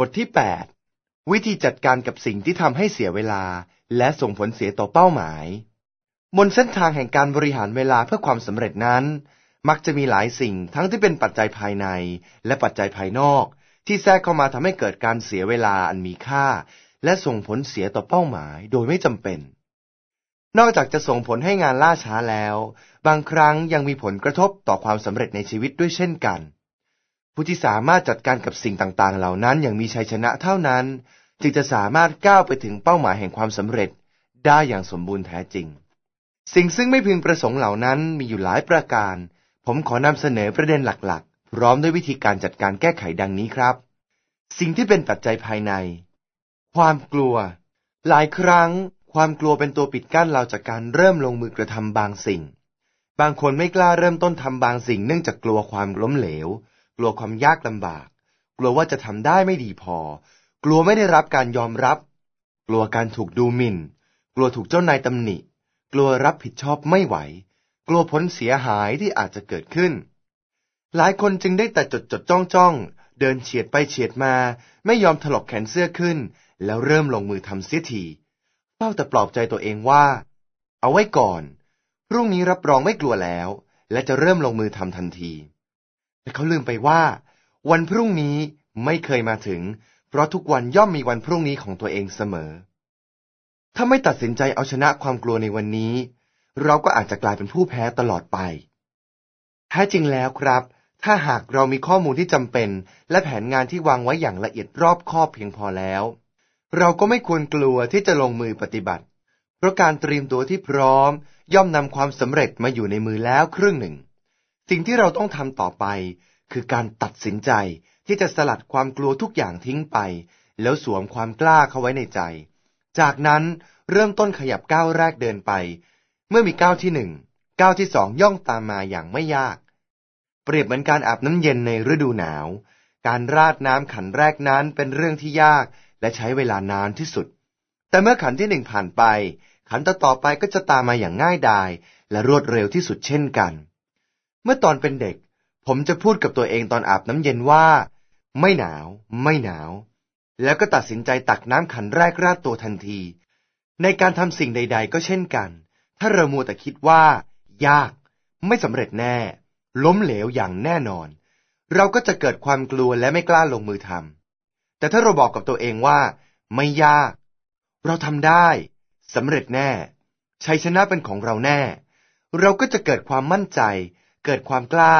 บทที่ 8 วิธีจัดการกับสิ่งที่ทำให้เสียเวลา และส่งผลเสียต่อเป้าหมาย บนเส้นทางแห่งการบริหารเวลาเพื่อความสำเร็จนั้น มักจะมีหลายสิ่งทั้งที่เป็นปัจจัยภายในและปัจจัยภายนอก ที่แทรกเข้ามาทำให้เกิดการเสียเวลาอันมีค่า และส่งผลเสียต่อเป้าหมายโดยไม่จำเป็น นอกจากจะส่งผลให้งานล่าช้าแล้ว บางครั้งยังมีผลกระทบต่อความสำเร็จในชีวิตด้วยเช่นกัน ผู้ที่สามารถจัดการกับสิ่งต่างๆ เหล่านั้นอย่างมีชัยชนะเท่านั้น จึงจะสามารถก้าวไปถึงเป้าหมายแห่งความสำเร็จได้อย่างสมบูรณ์แท้จริง สิ่งซึ่งไม่พึงประสงค์เหล่านั้นมีอยู่หลายประการ ผมขอนำเสนอประเด็นหลักๆ พร้อมด้วยวิธีการจัดการแก้ไขดังนี้ครับ สิ่งที่เป็นปัจจัยภายใน ความกลัว หลายครั้ง ความกลัวเป็นตัวปิดกั้นเราจากการเริ่มลงมือกระทำบางสิ่ง บางคนไม่กล้าเริ่มต้นทำบางสิ่งเนื่องจากกลัวความล้มเหลว กลัวความยากลำบาก กลัวว่าจะทำได้ไม่ดีพอ กลัวไม่ได้รับการยอมรับ กลัวการถูกดูหมิ่น กลัวถูกเจ้านายตำหนิ กลัวรับผิดชอบไม่ไหว กลัวผลเสียหายที่อาจจะเกิดขึ้น หลายคนจึงได้แต่จดจดจ้องจ้องเดินเฉียดไปเฉียดมา ไม่ยอมถลกแขนเสื้อขึ้น แล้วเริ่มลงมือทำเสียทีเฝ้าแต่ปลอบใจตัวเองว่า เอาไว้ก่อน พรุ่งนี้รับรองไม่กลัวแล้ว และจะเริ่มลงมือทำทันที เขาลืมไปว่า วันพรุ่งนี้ไม่เคยมาถึง เพราะทุกวันย่อมมีวันพรุ่งนี้ของตัวเองเสมอ ถ้าไม่ตัดสินใจเอาชนะความกลัวในวันนี้ เราก็อาจจะกลายเป็นผู้แพ้ตลอดไปแท้จริงแล้วครับ ถ้าหากเรามีข้อมูลที่จำเป็น และแผนงานที่วางไว้อย่างละเอียดรอบคอบเพียงพอแล้ว เราก็ไม่ควรกลัวที่จะลงมือปฏิบัติ เพราะการเตรียมตัวที่พร้อม ย่อมนำความสำเร็จมาอยู่ในมือแล้วครึ่งหนึ่ง สิ่งที่เราต้องทำต่อไป คือการตัดสินใจที่จะสลัดความกลัวทุกอย่างทิ้งไป แล้วสวมความกล้าเข้าไว้ในใจ จากนั้นเริ่มต้นขยับก้าวแรกเดินไป เมื่อมีก้าวที่หนึ่งก้าวที่สองย่องตามมาอย่างไม่ยาก เปรียบเหมือนการอาบน้ำเย็นในฤดูหนาว การราดน้ำขันแรกนั้นเป็นเรื่องที่ยากและใช้เวลานานที่สุด แต่เมื่อขันที่หนึ่งผ่านไป ขันต่อต่อไปก็จะตามมาอย่างง่ายดายและรวดเร็วที่สุดเช่นกัน เมื่อตอนเป็นเด็ก ผมจะพูดกับตัวเองตอนอาบน้ำเย็นว่า ไม่หนาว ไม่หนาว แล้วก็ตัดสินใจตักน้ำขันแรกราดตัวทันที ในการทำสิ่งใด ๆ ก็เช่นกัน ถ้าเรามัวแต่คิดว่า ยาก ไม่สำเร็จแน่ ล้มเหลวอย่างแน่นอน เราก็จะเกิดความกลัวและไม่กล้าลงมือทำแต่ถ้าเราบอกกับตัวเองว่า ไม่ยาก เราทำได้สำเร็จแน่ ชัยชนะเป็นของเราแน่ เราก็จะเกิดความมั่นใจ เกิดความกล้า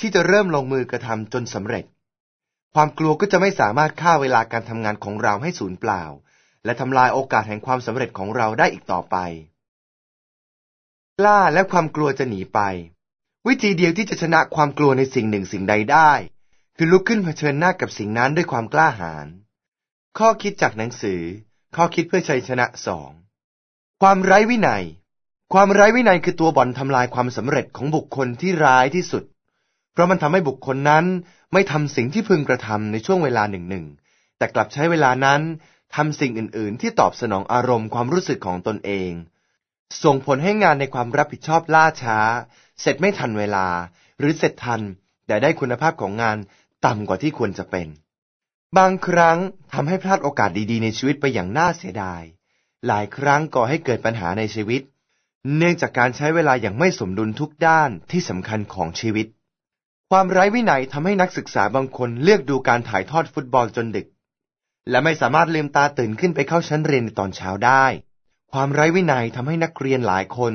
ที่จะเริ่มลงมือกระทำจนสำเร็จ ความกลัวก็จะไม่สามารถฆ่าเวลาการทำงานของเราให้สูญเปล่า และทำลายโอกาสแห่งความสำเร็จของเราได้อีกต่อไป กล้าและความกลัวจะหนีไป วิธีเดียวที่จะชนะความกลัวในสิ่งหนึ่งสิ่งใดได้ คือลุกขึ้นเผชิญหน้ากับสิ่งนั้นด้วยความกล้าหาญข้อคิดจากหนังสือ ข้อคิดเพื่อชัยชนะสองความไร้วินัย ความไร้วินัยคือตัวบ่อนทำลายความสำเร็จของบุคคลที่ร้ายที่สุด เพราะมันทำให้บุคคลนั้นไม่ทำสิ่งที่พึงกระทำในช่วงเวลาหนึ่งหนึ่งแต่กลับใช้เวลานั้นทำสิ่งอื่น ๆ ที่ตอบสนองอารมณ์ความรู้สึกของตนเอง ส่งผลให้งานในความรับผิดชอบล่าช้า เสร็จไม่ทันเวลา หรือเสร็จทัน แต่ได้คุณภาพของงานต่ำกว่าที่ควรจะเป็น บางครั้งทำให้พลาดโอกาสดี ๆ ในชีวิตไปอย่างน่าเสียดาย หลายครั้งก่อให้เกิดปัญหาในชีวิต เนื่องจากการใช้เวลาอย่างไม่สมดุลทุกด้านที่สำคัญของชีวิต ความไร้วินัยทำให้นักศึกษาบางคนเลือกดูการถ่ายทอดฟุตบอลจนดึก และไม่สามารถลืมตาตื่นขึ้นไปเข้าชั้นเรียนในตอนเช้าได้ ความไร้วินัยทำให้นักเรียนหลายคน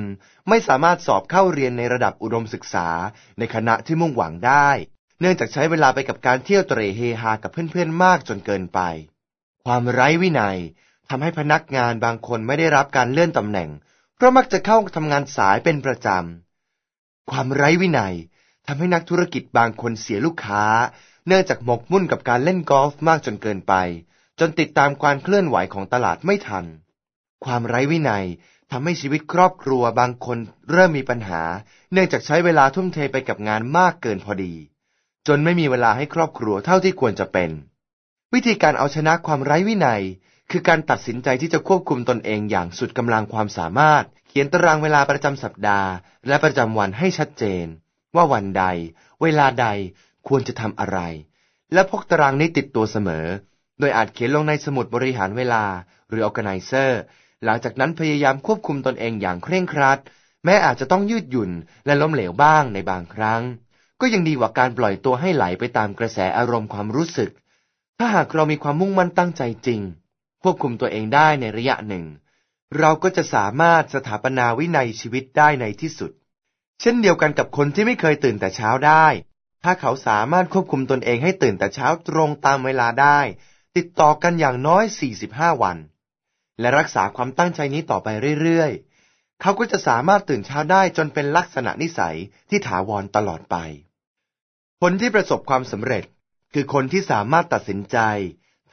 ไม่สามารถสอบเข้าเรียนในระดับอุดมศึกษาในคณะที่มุ่งหวังได้ เนื่องจากใช้เวลาไปกับการเที่ยวเตร่เฮฮากับเพื่อนๆมากจนเกินไป ความไร้วินัยทำให้พนักงานบางคนไม่ได้รับการเลื่อนตำแหน่ง เพราะมักจะเข้าทำงานสายเป็นประจำ ความไร้วินัยทำให้นักธุรกิจบางคนเสียลูกค้า เนื่องจากหมกมุ่นกับการเล่นกอล์ฟมากจนเกินไป จนติดตามความเคลื่อนไหวของตลาดไม่ทัน ความไร้วินัยทำให้ชีวิตครอบครัวบางคนเริ่มมีปัญหา เนื่องจากใช้เวลาทุ่มเทไปกับงานมากเกินพอดี จนไม่มีเวลาให้ครอบครัวเท่าที่ควรจะเป็น วิธีการเอาชนะความไร้วินัย คือการตัดสินใจที่จะควบคุมตนเองอย่างสุดกำลังความสามารถ เขียนตารางเวลาประจำสัปดาห์ และประจำวันให้ชัดเจน ว่าวันใด เวลาใดควรจะทำอะไร และพกตารางนี้ติดตัวเสมอ โดยอาจเขียนลงในสมุดบริหารเวลาหรือ organizer หลังจากนั้นพยายามควบคุมตนเองอย่างเคร่งครัด แม้อาจจะต้องยืดหยุ่นและล้มเหลวบ้างในบางครั้ง ก็ยังดีกว่าการปล่อยตัวให้ไหลไปตามกระแสอารมณ์ความรู้สึก ถ้าหากเรามีความมุ่งมั่นตั้งใจจริง ควบคุมตัวเองได้ในระยะหนึ่ง เราก็จะสามารถสถาปนาวินัยชีวิตได้ในที่สุด เช่นเดียวกันกับคนที่ไม่เคยตื่นแต่เช้าได้ ถ้าเขาสามารถควบคุมตนเองให้ตื่นแต่เช้าตรงตามเวลาได้ ติดต่อกันอย่างน้อย 45 วัน และรักษาความตั้งใจนี้ต่อไปเรื่อยๆ เขาก็จะสามารถตื่นเช้าได้จนเป็นลักษณะนิสัยที่ถาวรตลอดไป คนที่ประสบความสำเร็จคือคนที่สามารถตัดสินใจ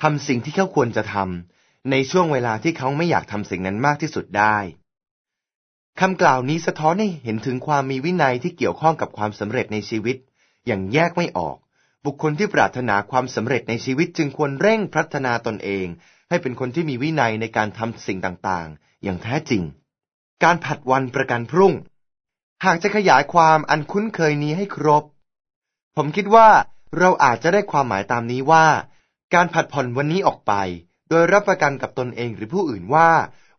ทำสิ่งที่เขาควรจะทำ ในช่วงเวลาที่เขาไม่อยากทำสิ่งนั้นมากที่สุดได้คำกล่าวนี้สะท้อนให้เห็นถึงความมีวินัยที่เกี่ยวข้องกับความสำเร็จในชีวิต อย่างแยกไม่ออก บุคคลที่ปรารถนาความสำเร็จในชีวิตจึงควรเร่งพัฒนาตนเอง ให้เป็นคนที่มีวินัยในการทำสิ่งต่างๆ อย่างแท้จริง การผัดวันประกันพรุ่ง หากจะขยายความอันคุ้นเคยนี้ให้ครบ ผมคิดว่าเราอาจจะได้ความหมายตามนี้ว่า การผัดผ่อนวันนี้ออกไป โดยรับประกันกับตนเองหรือผู้อื่นว่า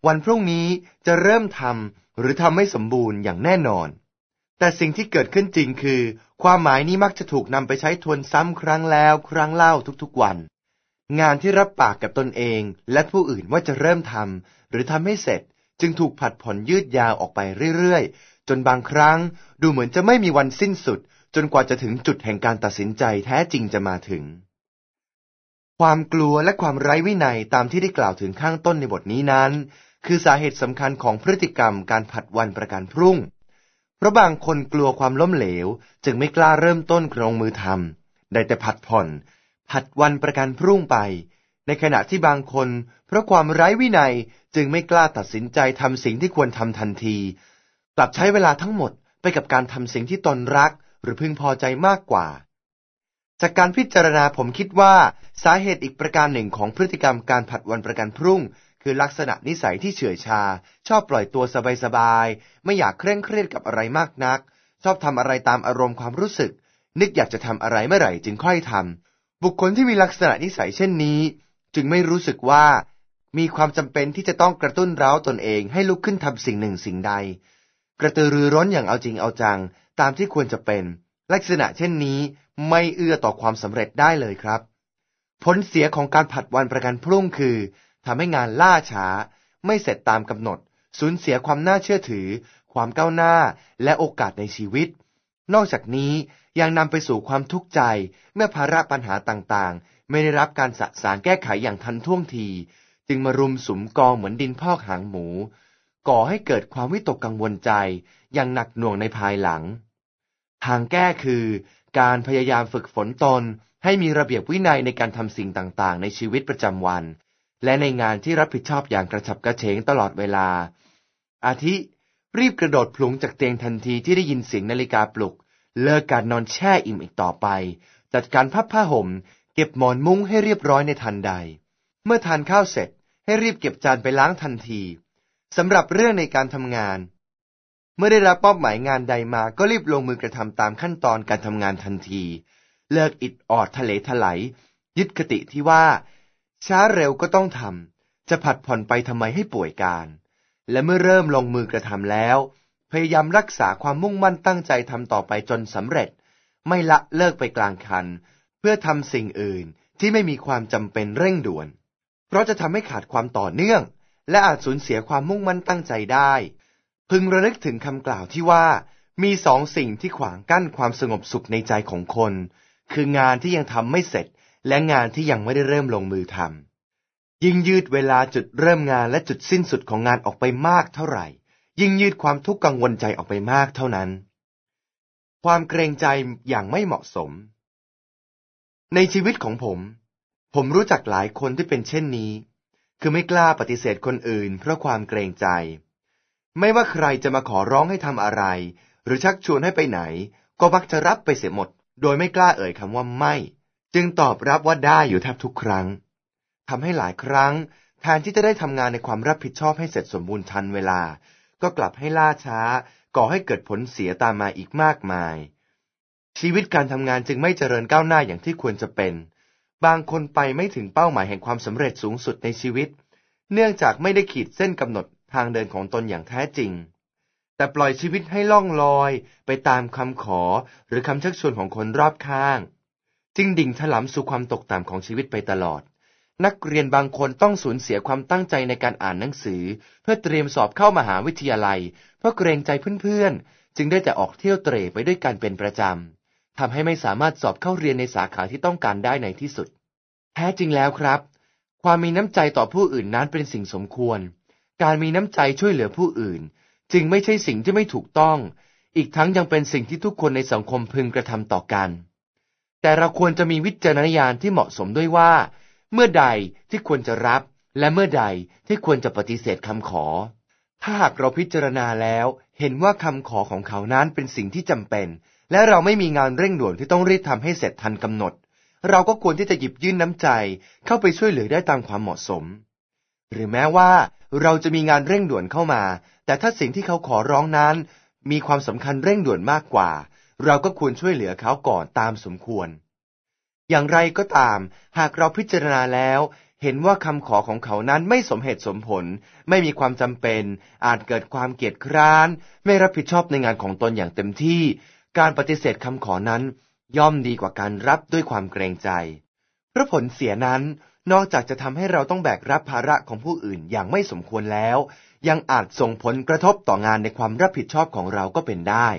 วันพรุ่งนี้จะเริ่มทำหรือทำไม่สมบูรณ์อย่างแน่นอน แต่สิ่งที่เกิดขึ้นจริงคือ ความหมายนี้มักจะถูกนำไปใช้ทวนซ้ำครั้งแล้วครั้งเล่าทุกๆวัน งานที่รับปากกับตนเองและผู้อื่นว่าจะเริ่มทำหรือทำให้เสร็จจึงถูกผัดผ่อนยืดยาวออกไปเรื่อยๆ จนบางครั้งดูเหมือนจะไม่มีวันสิ้นสุด จนกว่าจะถึงจุดแห่งการตัดสินใจแท้จริงจะมาถึง ความกลัวและความไร้วินัยตามที่ได้กล่าวถึงข้างต้นในบทนี้นั้น คือสาเหตุสำคัญของพฤติกรรมการผัดวันประกันพรุ่ง เพราะบางคนกลัวความล้มเหลว จึงไม่กล้าเริ่มต้นลงมือทำได้แต่ผัดผ่อน ผัดวันประกันพรุ่งไป ในขณะที่บางคน เพราะความไร้วินัยจึงไม่กล้าตัดสินใจทำสิ่งที่ควรทำทันที กลับใช้เวลาทั้งหมดไปกับการทำสิ่งที่ตนรักหรือพึงพอใจมากกว่า จากการพิจารณาผมคิดว่าสาเหตุอีกประการหนึ่งของพฤติกรรมการผัดวันประกันพรุ่ง คือลักษณะนิสัยที่เฉื่อยชา ชอบปล่อยตัวสบายๆไม่อยากเคร่งเครียดกับอะไรมากนัก ชอบทำอะไรตามอารมณ์ความรู้สึก นึกอยากจะทำอะไรเมื่อไหร่จึงค่อยทำบุคคลที่มีลักษณะนิสัยเช่นนี้ จึงไม่รู้สึกว่า มีความจำเป็นที่จะต้องกระตุ้นเร้าตนเองให้ลุกขึ้นทำสิ่งหนึ่งสิ่งใด กระตือรือร้นอย่างเอาจริงเอาจัง ตามที่ควรจะเป็น ลักษณะเช่นนี้ ไม่เอื้อต่อความสำเร็จได้เลยครับ ผลเสียของการผัดวันประกันพรุ่งคือทำให้งานล่าช้า ไม่เสร็จตามกำหนด สูญเสียความน่าเชื่อถือ ความก้าวหน้า และโอกาสในชีวิต นอกจากนี้ยังนำไปสู่ความทุกข์ใจ เมื่อภาระปัญหาต่างๆ ไม่ได้รับการสะสางแก้ไขอย่างทันท่วงที จึงมารุมสุมกองเหมือนดินพอกหางหมู ก่อให้เกิดความวิตกกังวลใจอย่างหนักหน่วงในภายหลัง ทางแก้คือ การพยายามฝึกฝนตน ให้มีระเบียบวินัยในการทำสิ่งต่างๆ ในชีวิตประจำวัน และในงานที่รับผิดชอบอย่างกระฉับกระเฉงตลอดเวลา อาทิ รีบกระโดดพลุงจากเตียงทันทีที่ได้ยินเสียงนาฬิกาปลุก เลิกการนอนแช่อิ่มอีกต่อไป จัดการพับผ้าห่ม เก็บหมอนมุ้งให้เรียบร้อยในทันใด เมื่อทานข้าวเสร็จให้รีบเก็บจานไปล้างทันทีสำหรับเรื่องในการทำงาน เมื่อได้รับมอบหมายงานใดมาก็รีบลงมือกระทำตามขั้นตอนการทำงานทันที เลิกอิดออดทะเลถลายยึดคติที่ว่า ช้าเร็วก็ต้องทำจะผัดผ่อนไปทำไมให้ป่วยการ และเมื่อเริ่มลงมือกระทำแล้ว พยายามรักษาความมุ่งมั่นตั้งใจทำต่อไปจนสำเร็จ ไม่ละเลิกไปกลางคัน เพื่อทำสิ่งอื่นที่ไม่มีความจำเป็นเร่งด่วน เพราะจะทำให้ขาดความต่อเนื่อง และอาจสูญเสียความมุ่งมั่นตั้งใจได้ พึงระลึกถึงคำกล่าวที่ว่า มีสองสิ่งที่ขวางกั้นความสงบสุขในใจของคน คืองานที่ยังทำไม่เสร็จ และงานที่ยังไม่ได้เริ่มลงมือทำยิ่งยืดเวลาจุดเริ่มงานและจุดสิ้นสุดของงานออกไปมากเท่าไหร่ ยิ่งยืดความทุกข์กังวลใจออกไปมากเท่านั้น ความเกรงใจอย่างไม่เหมาะสม ในชีวิตของผม ผมรู้จักหลายคนที่เป็นเช่นนี้ คือไม่กล้าปฏิเสธคนอื่น เพราะความเกรงใจ ไม่ว่าใครจะมาขอร้องให้ทำอะไร หรือชักชวนให้ไปไหน ก็มักจะรับไปเสียหมด โดยไม่กล้าเอ่ยคำว่าไม่ จึงตอบรับว่าได้อยู่แทบทุกครั้งทำให้หลายครั้งแทนที่จะได้ทำงานในความรับผิดชอบให้เสร็จสมบูรณ์ทันเวลา ก็กลับให้ล่าช้า ก่อให้เกิดผลเสียตามมาอีกมากมาย ชีวิตการทำงานจึงไม่เจริญก้าวหน้าอย่างที่ควรจะเป็น บางคนไปไม่ถึงเป้าหมายแห่งความสำเร็จสูงสุดในชีวิต เนื่องจากไม่ได้ขีดเส้นกำหนด ทางเดินของตนอย่างแท้จริง แต่ปล่อยชีวิตให้ล่องลอยไปตามคำขอหรือคำชักชวนของคนรอบข้าง จึงดิ่งถลำสู่ความตกต่ำของชีวิตไปตลอด นักเรียนบางคนต้องสูญเสียความตั้งใจในการอ่านหนังสือ เพื่อเตรียมสอบเข้ามหาวิทยาลัย เพราะเกรงใจเพื่อนๆ จึงได้แต่ออกเที่ยวเตร่ไปด้วยกันเป็นประจำทำให้ไม่สามารถสอบเข้าเรียนในสาขาที่ต้องการได้ในที่สุด แท้จริงแล้วครับความมีน้ำใจต่อผู้อื่นนั้นเป็นสิ่งสมควร การมีน้ำใจช่วยเหลือผู้อื่น จึงไม่ใช่สิ่งที่ไม่ถูกต้อง อีกทั้งยังเป็นสิ่งที่ทุกคนในสังคมพึงกระทำต่อกัน แต่เราควรจะมีวิจารณญาณที่เหมาะสมด้วยว่า เมื่อใดที่ควรจะรับ และเมื่อใดที่ควรจะปฏิเสธคำขอ ถ้าหากเราพิจารณาแล้วเห็นว่าคำขอของเขานั้นเป็นสิ่งที่จำเป็น และเราไม่มีงานเร่งด่วนที่ต้องรีบทำให้เสร็จทันกำหนด เราก็ควรที่จะหยิบยื่นน้ำใจเข้าไปช่วยเหลือได้ตามความเหมาะสม หรือแม้ว่าเราจะมีงานเร่งด่วนเข้ามา แต่ถ้าสิ่งที่เขาขอร้องนั้น มีความสำคัญเร่งด่วนมากกว่า เราก็ควรช่วยเหลือเขาก่อนตามสมควร อย่างไรก็ตาม หากเราพิจารณาแล้ว เห็นว่าคำขอของเขานั้นไม่สมเหตุสมผล ไม่มีความจำเป็น อาจเกิดความเกียจคร้าน ไม่รับผิดชอบในงานของตนอย่างเต็มที่ การปฏิเสธคำขอนั้น ย่อมดีกว่าการรับด้วยความเกรงใจ เพราะผลเสียนั้น นอกจากจะทำให้เราต้องแบกรับภาระของผู้อื่นอย่างไม่สมควรแล้ว ยังอาจส่งผลกระทบต่องานในความรับผิดชอบของเราก็เป็นได้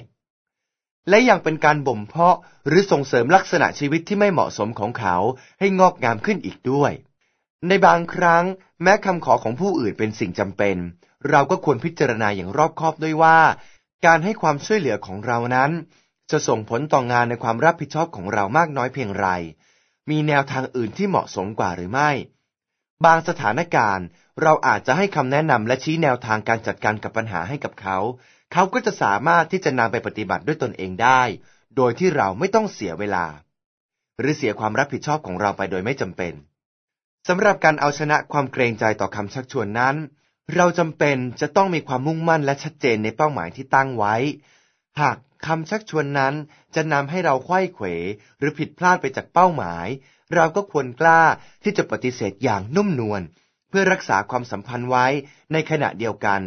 และยังเป็นการบ่มเพาะหรือส่งเสริมลักษณะชีวิตที่ไม่เหมาะสมของเขาให้งอกงามขึ้นอีกด้วย ในบางครั้ง แม้คำขอของผู้อื่นเป็นสิ่งจำเป็น เราก็ควรพิจารณาอย่างรอบคอบด้วยว่า การให้ความช่วยเหลือของเรานั้น จะส่งผลต่องานในความรับผิดชอบของเรามากน้อยเพียงไร มีแนวทางอื่นที่เหมาะสมกว่าหรือไม่ บางสถานการณ์ เราอาจจะให้คำแนะนำและชี้แนวทางการจัดการกับปัญหาให้กับเขา เขาก็จะสามารถที่จะนำไปปฏิบัติด้วยตนเองได้ โดยที่เราไม่ต้องเสียเวลา หรือเสียความรับผิดชอบของเราไปโดยไม่จำเป็นสำหรับการเอาชนะความเกรงใจต่อคำชักชวนนั้น เราจำเป็นจะต้องมีความมุ่งมั่นและชัดเจนในเป้าหมายที่ตั้งไว้ หาก คำชักชวนนั้นจะนำให้เราไขว้เขว หรือผิดพลาดไปจากเป้าหมาย เราก็ควรกล้าที่จะปฏิเสธอย่างนุ่มนวลเพื่อรักษาความสัมพันธ์ไว้ในขณะเดียวกัน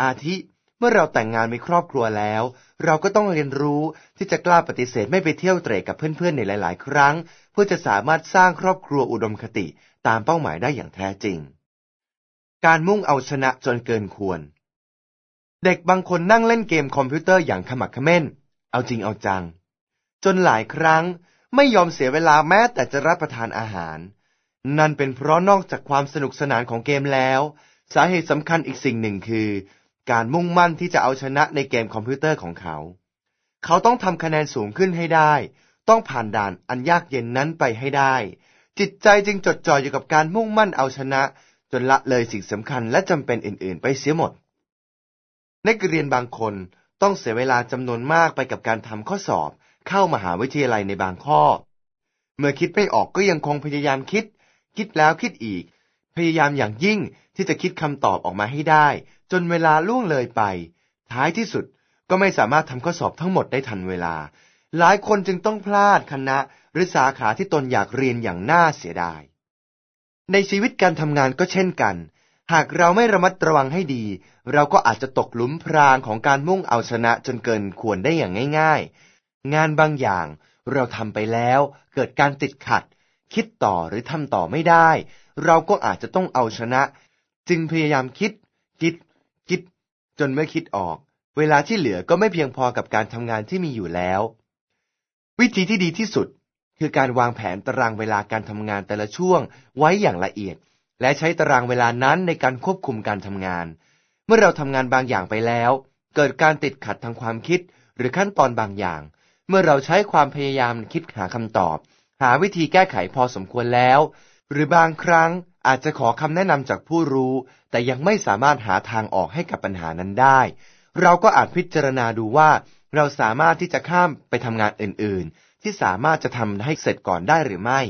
อาทิเมื่อเราแต่งงานมีครอบครัวแล้ว เราก็ต้องเรียนรู้ที่จะกล้าปฏิเสธไม่ไปเที่ยวเตร่กับเพื่อนๆในหลาย ๆ ครั้ง เพื่อจะสามารถสร้างครอบครัวอุดมคติตามเป้าหมายได้อย่างแท้จริง การมุ่งเอาชนะจนเกินควร เด็กบางคนนั่งเล่นเกมคอมพิวเตอร์อย่างขะมักเขม้น เอาจริงเอาจัง จนหลายครั้งไม่ยอมเสียเวลาแม้แต่จะรับประทานอาหาร นั่นเป็นเพราะนอกจากความสนุกสนานของเกมแล้ว สาเหตุสำคัญอีกสิ่งหนึ่งคือ การมุ่งมั่นที่จะเอาชนะในเกมคอมพิวเตอร์ของเขา เขาต้องทำคะแนนสูงขึ้นให้ได้ ต้องผ่านด่านอันยากเย็นนั้นไปให้ได้ จิตใจจึงจดจ่ออยู่กับการมุ่งมั่นเอาชนะ จนละเลยสิ่งสำคัญและจำเป็นอื่น ๆ ไปเสียหมด นักเรียนบางคนต้องเสียเวลาจำนวนมากไปกับการทำข้อสอบเข้ามหาวิทยาลัยในบางข้อ เมื่อคิดไม่ออกก็ยังคงพยายามคิด คิดแล้วคิดอีก พยายามอย่างยิ่งที่จะคิดคำตอบออกมาให้ได้ จนเวลาล่วงเลยไป ท้ายที่สุดก็ไม่สามารถทำข้อสอบทั้งหมดได้ทันเวลา หลายคนจึงต้องพลาดคณะหรือสาขาที่ตนอยากเรียนอย่างน่าเสียดาย ในชีวิตการทำงานก็เช่นกัน หากเราไม่ระมัดระวังให้ดี เราก็อาจจะตกหลุมพรางของการมุ่งเอาชนะจนเกินควรได้อย่างง่าย ๆ งานบางอย่างเราทำไปแล้ว เกิดการติดขัด คิดต่อหรือทำต่อไม่ได้ เราก็อาจจะต้องเอาชนะ จึงพยายามคิด คิด คิด จนเมื่อคิดออก เวลาที่เหลือก็ไม่เพียงพอกับการทำงานที่มีอยู่แล้ว วิธีที่ดีที่สุด คือการวางแผนตารางเวลาการทำงานแต่ละช่วงไว้อย่างละเอียด และใช้ตารางเวลานั้นในการควบคุมการทำงาน เมื่อเราทำงานบางอย่างไปแล้ว เกิดการติดขัดทางความคิดหรือขั้นตอนบางอย่าง เมื่อเราใช้ความพยายามคิดหาคำตอบ หาวิธีแก้ไขพอสมควรแล้ว หรือบางครั้งอาจจะขอคำแนะนำจากผู้รู้ แต่ยังไม่สามารถหาทางออกให้กับปัญหานั้นได้ เราก็อาจพิจารณาดูว่า เราสามารถที่จะข้ามไปทำงานอื่น ๆ ที่สามารถจะทำให้เสร็จก่อนได้หรือไม่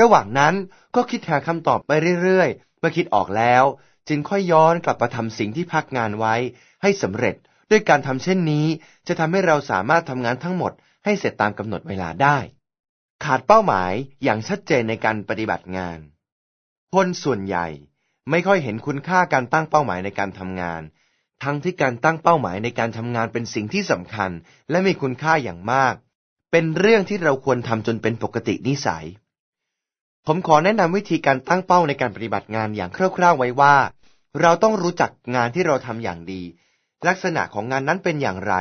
ระหว่างนั้นก็คิดหาคำตอบไปเรื่อยๆ เมื่อคิดออกแล้ว จึงค่อยย้อนกลับมาทำสิ่งที่พักงานไว้ ให้สำเร็จด้วยการทำเช่นนี้ จะทำให้เราสามารถทำงานทั้งหมด ให้เสร็จตามกำหนดเวลาได้ ขาดเป้าหมายอย่างชัดเจนในการปฏิบัติงาน คนส่วนใหญ่ไม่ค่อยเห็นคุณค่าการตั้งเป้าหมายในการทำงาน ทั้งที่การตั้งเป้าหมายในการทำงานเป็นสิ่งที่สำคัญ และมีคุณค่าอย่างมาก เป็นเรื่องที่เราควรทำจนเป็นปกตินิสัย ผมขอแนะนำวิธีการตั้งเป้าในการปฏิบัติงานอย่างคร่าวๆไว้ว่า เราต้องรู้จักงานที่เราทำอย่างดี ลักษณะของงานนั้นเป็นอย่างไร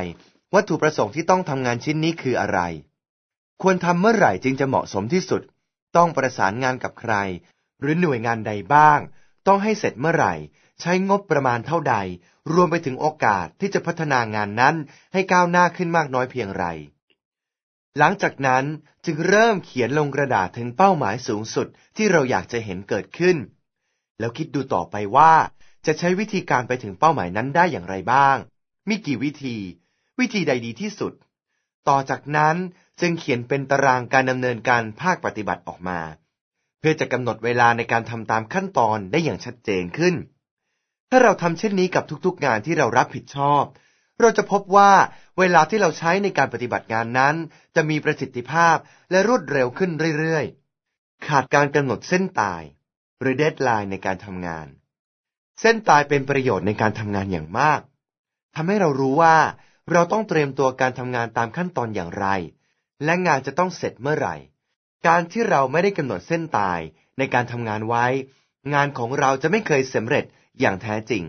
วัตถุประสงค์ที่ต้องทำงานชิ้นนี้คืออะไร ควรทำเมื่อไหร่จึงจะเหมาะสมที่สุด ต้องประสานงานกับใคร หรือหน่วยงานใดบ้าง ต้องให้เสร็จเมื่อไหร่ ใช้งบประมาณเท่าใด รวมไปถึงโอกาสที่จะพัฒนางานนั้นให้ก้าวหน้าขึ้นมากน้อยเพียงไร หลังจากนั้นจึงเริ่มเขียนลงกระดาษถึงเป้าหมายสูงสุดที่เราอยากจะเห็นเกิดขึ้น แล้วคิดดูต่อไปว่าจะใช้วิธีการไปถึงเป้าหมายนั้นได้อย่างไรบ้าง มีกี่วิธี วิธีใดดีที่สุด ต่อจากนั้นจึงเขียนเป็นตารางการดำเนินการภาคปฏิบัติออกมา เพื่อจะกำหนดเวลาในการทำตามขั้นตอนได้อย่างชัดเจนขึ้น ถ้าเราทำเช่นนี้กับทุกๆงานที่เรารับผิดชอบ เราจะพบว่าเวลาที่เราใช้ในการปฏิบัติงานนั้น จะมีประสิทธิภาพและรวดเร็วขึ้นเรื่อยๆ ขาดการกำหนดเส้นตาย หรือเดทไลน์ในการทำงาน เส้นตายเป็นประโยชน์ในการทำงานอย่างมากทำให้เรารู้ว่าเราต้องเตรียมตัวการทำงานตามขั้นตอนอย่างไร และงานจะต้องเสร็จเมื่อไหร่ การที่เราไม่ได้กำหนดเส้นตายในการทำงานไว้ งานของเราจะไม่เคยสำเร็จอย่างแท้จริง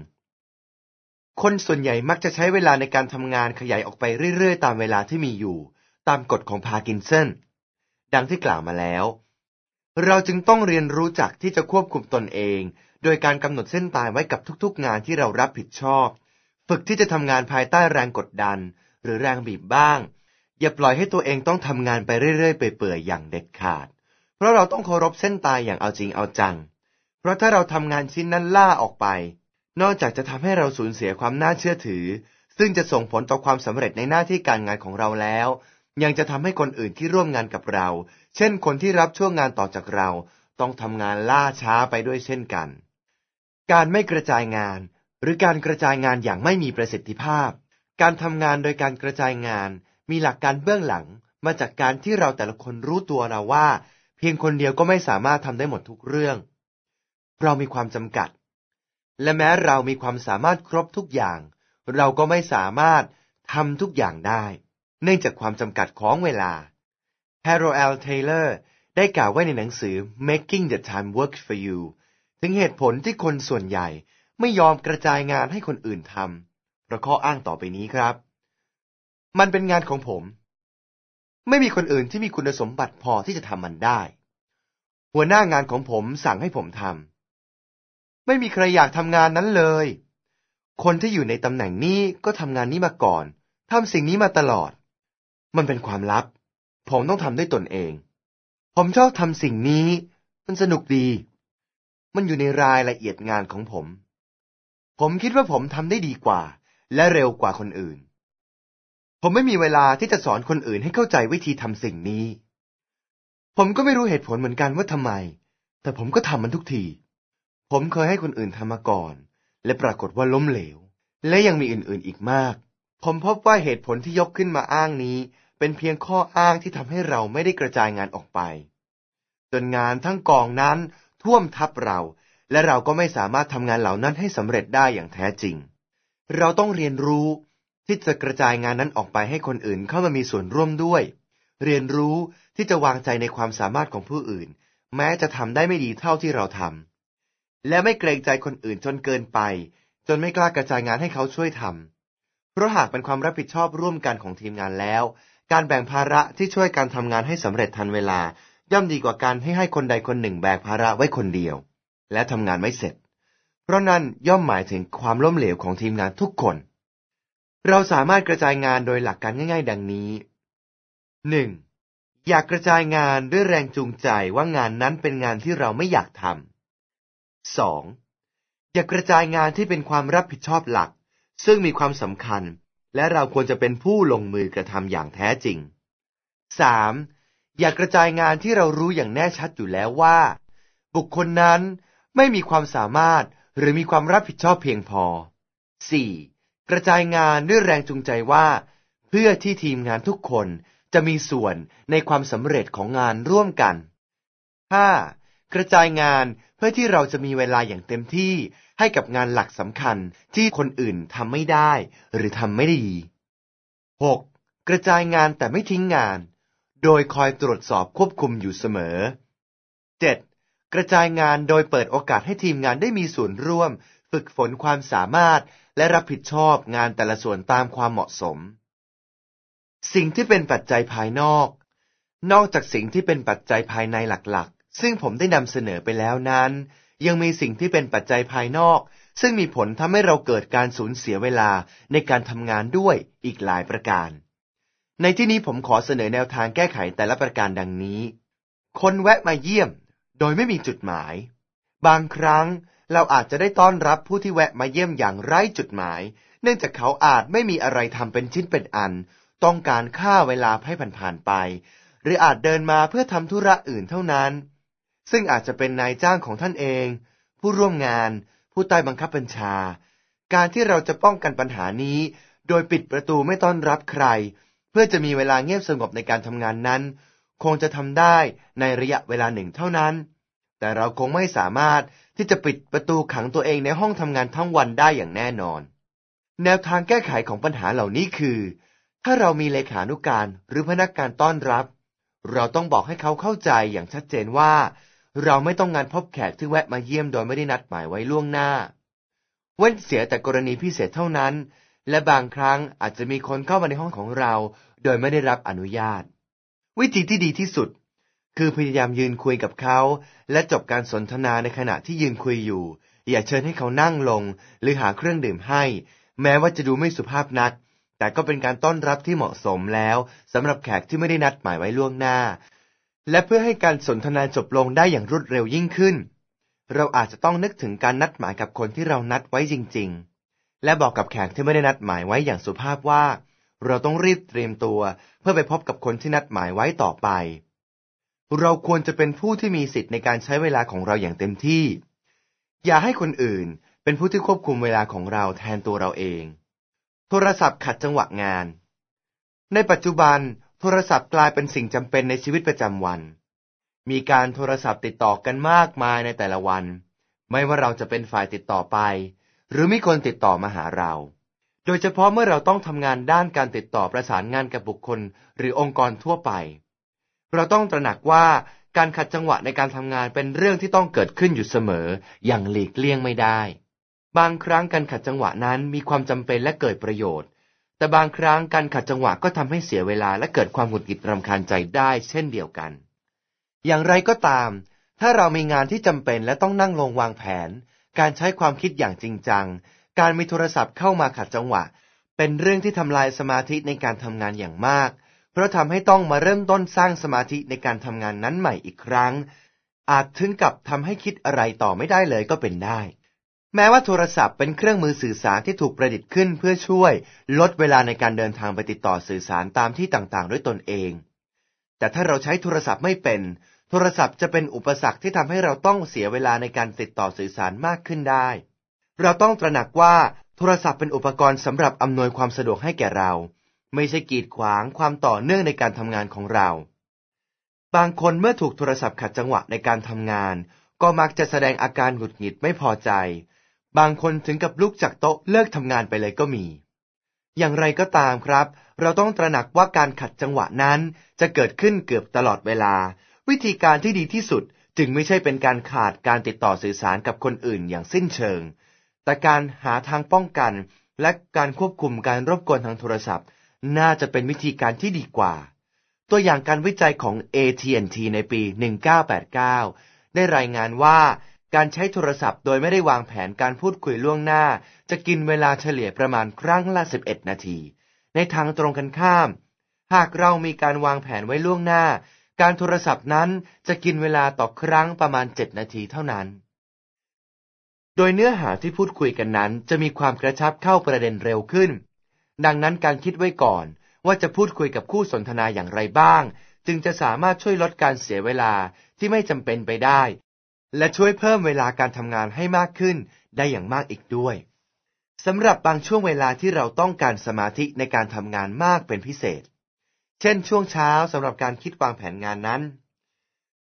คนส่วนใหญ่มักจะใช้เวลาในการทำงานขยายออกไปเรื่อยๆ ตามเวลาที่มีอยู่ ตามกฎของพาร์กินสันดังที่กล่าวมาแล้ว เราจึงต้องเรียนรู้จักที่จะควบคุมตนเอง โดยการกำหนดเส้นตายไว้กับทุกๆ งานที่เรารับผิดชอบ ฝึกที่จะทำงานภายใต้แรงกดดัน หรือแรงบีบบ้าง อย่าปล่อยให้ตัวเองต้องทำงานไปเรื่อยๆเปื่อยๆอย่างเด็ดขาด เพราะเราต้องเคารพเส้นตายอย่างเอาจริงเอาจัง เพราะถ้าเราทำงานชิ้นนั้นล่าออกไป นอกจากจะทำให้เราสูญเสียความน่าเชื่อถือ ซึ่งจะส่งผลต่อความสำเร็จในหน้าที่การงานของเราแล้ว ยังจะทำให้คนอื่นที่ร่วมงานกับเรา เช่นคนที่รับช่วงงานต่อจากเรา ต้องทำงานล่าช้าไปด้วยเช่นกัน การไม่กระจายงาน หรือการกระจายงานอย่างไม่มีประสิทธิภาพ การทำงานโดยการกระจายงาน มีหลักการเบื้องหลัง มาจากการที่เราแต่ละคนรู้ตัวเราว่า เพียงคนเดียวก็ไม่สามารถทำได้หมดทุกเรื่อง เรามีความจำกัด และแม้เรามีความสามารถครบทุกอย่าง เราก็ไม่สามารถทำทุกอย่างได้ เนื่องจากความจำกัดของเวลา Harold Taylor ได้กล่าวไว้ในหนังสือ Making the Time Work for You ถึงเหตุผลที่คนส่วนใหญ่ไม่ยอมกระจายงานให้คนอื่นทำเพราะข้ออ้างต่อไปนี้ครับ มันเป็นงานของผม ไม่มีคนอื่นที่มีคุณสมบัติพอที่จะทำมันได้ หัวหน้างานของผมสั่งให้ผมทำ ไม่มีใครอยากทำงานนั้นเลย คนที่อยู่ในตำแหน่งนี้ก็ทำงานนี้มาก่อนทำสิ่งนี้มาตลอด มันเป็นความลับ ผมต้องทำด้วยตนเอง ผมชอบทำสิ่งนี้ มันสนุกดี มันอยู่ในรายละเอียดงานของผม ผมคิดว่าผมทำได้ดีกว่า และเร็วกว่าคนอื่น ผมไม่มีเวลาที่จะสอนคนอื่นให้เข้าใจวิธีทำสิ่งนี้ ผมก็ไม่รู้เหตุผลเหมือนกันว่าทำไม แต่ผมก็ทำมันทุกที ผมเคยให้คนอื่นทำมาก่อน และปรากฏว่าล้มเหลว และยังมีอื่นๆอีกมาก ผมพบว่าเหตุผลที่ยกขึ้นมาอ้างนี้ เป็นเพียงข้ออ้างที่ทำให้เราไม่ได้กระจายงานออกไป จนงานทั้งกองนั้นท่วมทับเรา และเราก็ไม่สามารถทำงานเหล่านั้นให้สำเร็จได้อย่างแท้จริง เราต้องเรียนรู้ที่จะกระจายงานนั้นออกไปให้คนอื่นเข้ามามีส่วนร่วมด้วย เรียนรู้ที่จะวางใจในความสามารถของผู้อื่น แม้จะทำได้ไม่ดีเท่าที่เราทำ และไม่เกรงใจคนอื่นจนเกินไป จนไม่กล้ากระจายงานให้เขาช่วยทำเพราะหากเป็นความรับผิดชอบร่วมกันของทีมงานแล้ว การแบ่งภาระที่ช่วยการทำงานให้สำเร็จทันเวลา ย่อมดีกว่าการให้ให้คนใดคนหนึ่งแบกภาระไว้คนเดียว และทำงานไม่เสร็จ เพราะนั่นย่อมหมายถึงความล้มเหลวของทีมงานทุกคน เราสามารถกระจายงานโดยหลักการง่าย ๆ ดังนี้ 1. อยากกระจายงานด้วยแรงจูงใจว่างานนั้นเป็นงานที่เราไม่อยากทำ 2. อย่ากระจายงานที่เป็นความรับผิดชอบหลัก ซึ่งมีความสำคัญ และเราควรจะเป็นผู้ลงมือกระทำอย่างแท้จริง 3. อย่ากระจายงานที่เรารู้อย่างแน่ชัดอยู่แล้วว่า บุคคลนั้นไม่มีความสามารถหรือมีความรับผิดชอบเพียงพอ 4. กระจายงานด้วยแรงจูงใจว่า เพื่อที่ทีมงานทุกคนจะมีส่วนในความสำเร็จของงานร่วมกัน 5. กระจายงาน พื่อที่เราจะมีเวลาอย่างเต็มที่ให้กับงานหลักสำคัญที่คนอื่นทำไม่ได้ หรือทำไม่ดี 6. กระจายงานแต่ไม่ทิ้งงาน โดยคอยตรวจสอบควบคุมอยู่เสมอ 7. กระจายงานโดยเปิดโอกาสให้ทีมงานได้มีส่วนร่วม ฝึกฝนความสามารถและรับผิดชอบงานแต่ละส่วนตามความเหมาะสม สิ่งที่เป็นปัจจัยภายนอก นอกจากสิ่งที่เป็นปัจจัยภายในหลักๆ ซึ่งผมได้นำเสนอไปแล้วนั้น ยังมีสิ่งที่เป็นปัจจัยภายนอก ซึ่งมีผลทำให้เราเกิดการสูญเสียเวลาในการทำงานด้วยอีกหลายประการ ในที่นี้ผมขอเสนอแนวทางแก้ไขแต่ละประการดังนี้ คนแวะมาเยี่ยม โดยไม่มีจุดหมาย บางครั้งเราอาจจะได้ต้อนรับผู้ที่แวะมาเยี่ยมอย่างไร้จุดหมาย เนื่องจากเขาอาจไม่มีอะไรทำเป็นชิ้นเป็นอัน ต้องการฆ่าเวลาให้ผ่านๆไป หรืออาจเดินมาเพื่อทำธุระอื่นเท่านั้น ซึ่งอาจจะเป็นนายจ้างของท่านเอง ผู้ร่วมงาน ผู้ใต้บังคับบัญชา การที่เราจะป้องกันปัญหานี้ โดยปิดประตูไม่ต้อนรับใคร เพื่อจะมีเวลาเงียบสงบในการทำงานนั้น คงจะทำได้ในระยะเวลาหนึ่งเท่านั้น แต่เราคงไม่สามารถที่จะปิดประตูขังตัวเองในห้องทำงานทั้งวันได้อย่างแน่นอน แนวทางแก้ไขของปัญหาเหล่านี้คือ ถ้าเรามีเลขานุการหรือพนักงานต้อนรับ เราต้องบอกให้เขาเข้าใจอย่างชัดเจนว่า เราไม่ต้องงานพบแขกที่แวะมาเยี่ยมโดยไม่ได้นัดหมายไว้ล่วงหน้า เว้นเสียแต่กรณีพิเศษเท่านั้น และบางครั้งอาจจะมีคนเข้ามาในห้องของเรา โดยไม่ได้รับอนุญาต วิธีที่ดีที่สุด คือพยายามยืนคุยกับเขา และจบการสนทนาในขณะที่ยืนคุยอยู่ อย่าเชิญให้เขานั่งลง หรือหาเครื่องดื่มให้ แม้ว่าจะดูไม่สุภาพนัก แต่ก็เป็นการต้อนรับที่เหมาะสมแล้วสำหรับแขกที่ไม่ได้นัดหมายไว้ล่วงหน้า และเพื่อให้การสนทนาจบลงได้อย่างรวดเร็วยิ่งขึ้น เราอาจจะต้องนึกถึงการนัดหมายกับคนที่เรานัดไว้จริง ๆ และบอกกับแขกที่ไม่ได้นัดหมายไว้อย่างสุภาพว่า เราต้องรีบเตรียมตัว เพื่อไปพบกับคนที่นัดหมายไว้ต่อไป เราควรจะเป็นผู้ที่มีสิทธิ์ในการใช้เวลาของเราอย่างเต็มที่ อย่าให้คนอื่นเป็นผู้ที่ควบคุมเวลาของเราแทนตัวเราเอง โทรศัพท์ขัดจังหวะงาน ในปัจจุบัน โทรศัพท์กลายเป็นสิ่งจำเป็นในชีวิตประจำวัน มีการโทรศัพท์ติดต่อกันมากมายในแต่ละวัน ไม่ว่าเราจะเป็นฝ่ายติดต่อไป หรือมีคนติดต่อมาหาเรา โดยเฉพาะเมื่อเราต้องทำงานด้านการติดต่อประสานงานกับบุคคล หรือองค์กรทั่วไป เราต้องตระหนักว่าการขัดจังหวะในการทำงานเป็นเรื่องที่ต้องเกิดขึ้นอยู่เสมอ อย่างหลีกเลี่ยงไม่ได้ บางครั้งการขัดจังหวะนั้นมีความจำเป็นและเกิดประโยชน์ แต่บางครั้งการขัดจังหวะก็ทำให้เสียเวลาและเกิดความหงุดหงิดรำคาญใจได้เช่นเดียวกัน อย่างไรก็ตาม ถ้าเรามีงานที่จำเป็นและต้องนั่งลงวางแผน การใช้ความคิดอย่างจริงจัง การมีโทรศัพท์เข้ามาขัดจังหวะ เป็นเรื่องที่ทำลายสมาธิในการทำงานอย่างมาก เพราะทำให้ต้องมาเริ่มต้นสร้างสมาธิในการทำงานนั้นใหม่อีกครั้ง อาจถึงกับทำให้คิดอะไรต่อไม่ได้เลยก็เป็นได้ แม้ว่าโทรศัพท์เป็นเครื่องมือสื่อสารที่ถูกประดิษฐ์ขึ้นเพื่อช่วยลดเวลาในการเดินทางไปติดต่อสื่อสารตามที่ต่างๆ ด้วยตนเอง แต่ถ้าเราใช้โทรศัพท์ไม่เป็น โทรศัพท์จะเป็นอุปสรรคที่ทำให้เราต้องเสียเวลาในการติดต่อสื่อสารมากขึ้นได้ เราต้องตระหนักว่าโทรศัพท์เป็นอุปกรณ์สำหรับอำนวยความสะดวกให้แก่เรา ไม่ใช่กีดขวางความต่อเนื่องในการทำงานของเรา บางคนเมื่อถูกโทรศัพท์ขัดจังหวะในการทำงาน ก็มักจะแสดงอาการหงุดหงิดไม่พอใจ บางคนถึงกับลุกจากโต๊ะเลิกทำงานไปเลยก็มี อย่างไรก็ตามครับ เราต้องตระหนักว่าการขัดจังหวะนั้นจะเกิดขึ้นเกือบตลอดเวลา วิธีการที่ดีที่สุดจึงไม่ใช่เป็นการขาดการติดต่อสื่อสารกับคนอื่นอย่างสิ้นเชิง แต่การหาทางป้องกันและการควบคุมการรบกวนทางโทรศัพท์ น่าจะเป็นวิธีการที่ดีกว่า ตัวอย่างการวิจัยของ AT&T ในปี 1989 ได้รายงานว่า การใช้โทรศัพท์โดยไม่ได้วางแผนการพูดคุยล่วงหน้า จะกินเวลาเฉลี่ยประมาณครั้งละ 11 นาที ในทางตรงกันข้าม หากเรามีการวางแผนไว้ล่วงหน้า การโทรศัพท์นั้นจะกินเวลาต่อครั้งประมาณ 7 นาทีเท่านั้น โดยเนื้อหาที่พูดคุยกันนั้น จะมีความกระชับเข้าประเด็นเร็วขึ้น ดังนั้นการคิดไว้ก่อนว่าจะพูดคุยกับคู่สนทนาอย่างไรบ้าง จึงจะสามารถช่วยลดการเสียเวลาที่ไม่จำเป็นไปได้ และช่วยเพิ่มเวลาการทำงานให้มากขึ้นได้อย่างมากอีกด้วยสำหรับบางช่วงเวลาที่เราต้องการสมาธิในการทำงานมากเป็นพิเศษ เช่น ช่วงเช้าสำหรับการคิดวางแผนงานนั้น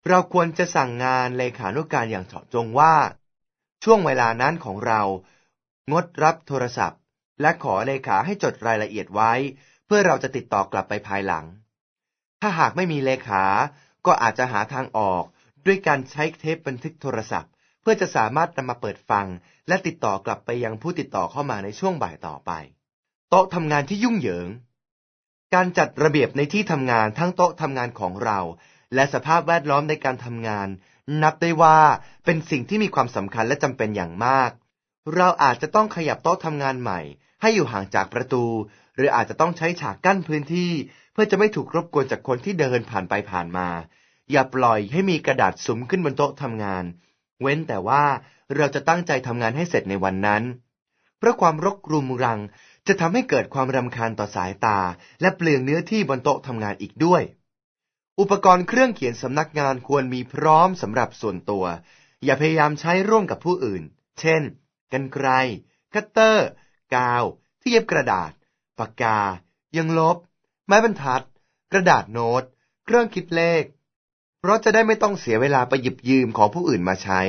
เราควรจะสั่งงานเลขานุการอย่างเฉาะจงว่า ช่วงเวลานั้นของเรา งดรับโทรศัพท์ และขอเลขาให้จดรายละเอียดไว้ เพื่อเราจะติดต่อกลับไปภายหลัง ถ้าหากไม่มีเลขา ก็อาจจะหาทางออก ด้วยการใช้เทปบันทึกโทรศัพท์ เพื่อจะสามารถนำมาเปิดฟัง และติดต่อกลับไปยังผู้ติดต่อเข้ามาในช่วงบ่ายต่อไป โต๊ะทำงานที่ยุ่งเหยิง การจัดระเบียบในที่ทำงานทั้งโต๊ะทำงานของเรา และสภาพแวดล้อมในการทำงาน นับได้ว่าเป็นสิ่งที่มีความสำคัญและจำเป็นอย่างมาก เราอาจจะต้องขยับโต๊ะทำงานใหม่ ให้อยู่ห่างจากประตู หรืออาจจะต้องใช้ฉากกั้นพื้นที่ เพื่อจะไม่ถูกรบกวนจากคนที่เดินผ่านไปผ่านมา อย่าปล่อยให้มีกระดาษสุมขึ้นบนโต๊ะทำงาน เว้นแต่ว่าเราจะตั้งใจทำงานให้เสร็จในวันนั้น เพราะความรกรุมรังจะทำให้เกิดความรำคาญต่อสายตา และเปลืองเนื้อที่บนโต๊ะทำงานอีกด้วย อุปกรณ์เครื่องเขียนสำนักงานควรมีพร้อมสำหรับส่วนตัว อย่าพยายามใช้ร่วมกับผู้อื่น เช่น กันไกร คัตเตอร์ กาว ที่เย็บกระดาษ ปากกา ยังลบ ไม้บรรทัด กระดาษโน้ต เครื่องคิดเลข ราะจะได้ไม่ต้องเสียเวลาไปหยิบยืมของผู้อื่นมาใช้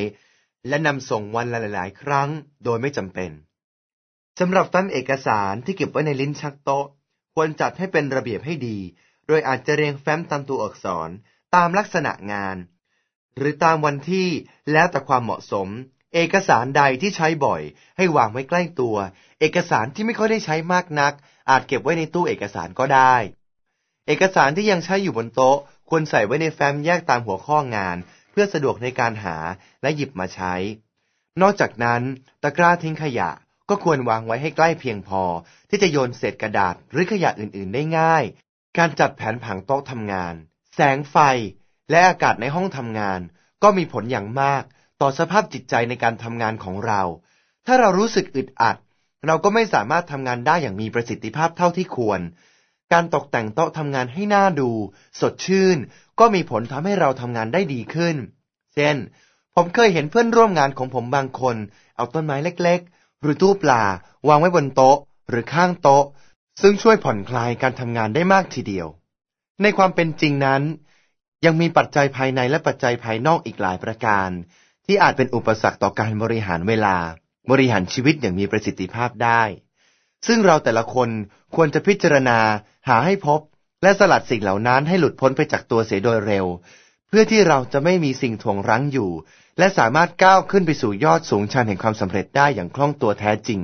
และนำส่งวันละหลายๆครั้งโดยไม่จำเป็นสำหรับแฟ้มเอกสารที่เก็บไว้ในลิ้นชักโต๊ะ ควรจัดให้เป็นระเบียบให้ดี โดยอาจจะเรียงแฟ้มตามตัวอักษรตามลักษณะงาน หรือตามวันที่แล้วแต่ความเหมาะสม เอกสารใดที่ใช้บ่อย ให้วางไว้ใกล้ตัว เอกสารที่ไม่ค่อยได้ใช้มากนัก อาจเก็บไว้ในตู้เอกสารก็ได้ เอกสารที่ยังใช้อยู่บนโต๊ะ ควรใส่ไว้ในแฟ้มแยกตามหัวข้องาน เพื่อสะดวกในการหาและหยิบมาใช้ นอกจากนั้น ตะกร้าทิ้งขยะก็ควรวางไว้ให้ใกล้เพียงพอ ที่จะโยนเศษกระดาษหรือขยะอื่น ๆ ได้ง่าย การจัดแผนผังโต๊ะทำงาน แสงไฟ และอากาศในห้องทำงาน ก็มีผลอย่างมากต่อสภาพจิตใจในการทำงานของเรา ถ้าเรารู้สึกอึดอัด เราก็ไม่สามารถทำงานได้อย่างมีประสิทธิภาพเท่าที่ควร การตกแต่งโต๊ะทำงานให้หน่าดู สดชื่น ก็มีผลทำให้เราทำงานได้ดีขึ้น เช่น ผมเคยเห็นเพื่อนร่วมงานของผมบางคน เอาต้นไม้เล็กๆ หรือตู้ปลาวางไว้บนโต๊ะ หรือข้างโต๊ะ ซึ่งช่วยผ่อนคลายการทำงานได้มากทีเดียว ในความเป็นจริงนั้น ยังมีปัจจัยภายในและปัจจัยภายนอกอีกหลายประการ ที่อาจเป็นอุปสรรคต่อการบริหารเวลา บริหารชีวิตอย่างมีประสิทธิภาพได้ ซึ่งเราแต่ละคนควรจะพิจารณาหาให้พบ และสลัดสิ่งเหล่านั้นให้หลุดพ้นไปจากตัวเสียโดยเร็ว เพื่อที่เราจะไม่มีสิ่งถ่วงรั้งอยู่ และสามารถก้าวขึ้นไปสู่ยอดสูงชันแห่งความสำเร็จได้อย่างคล่องตัวแท้จริง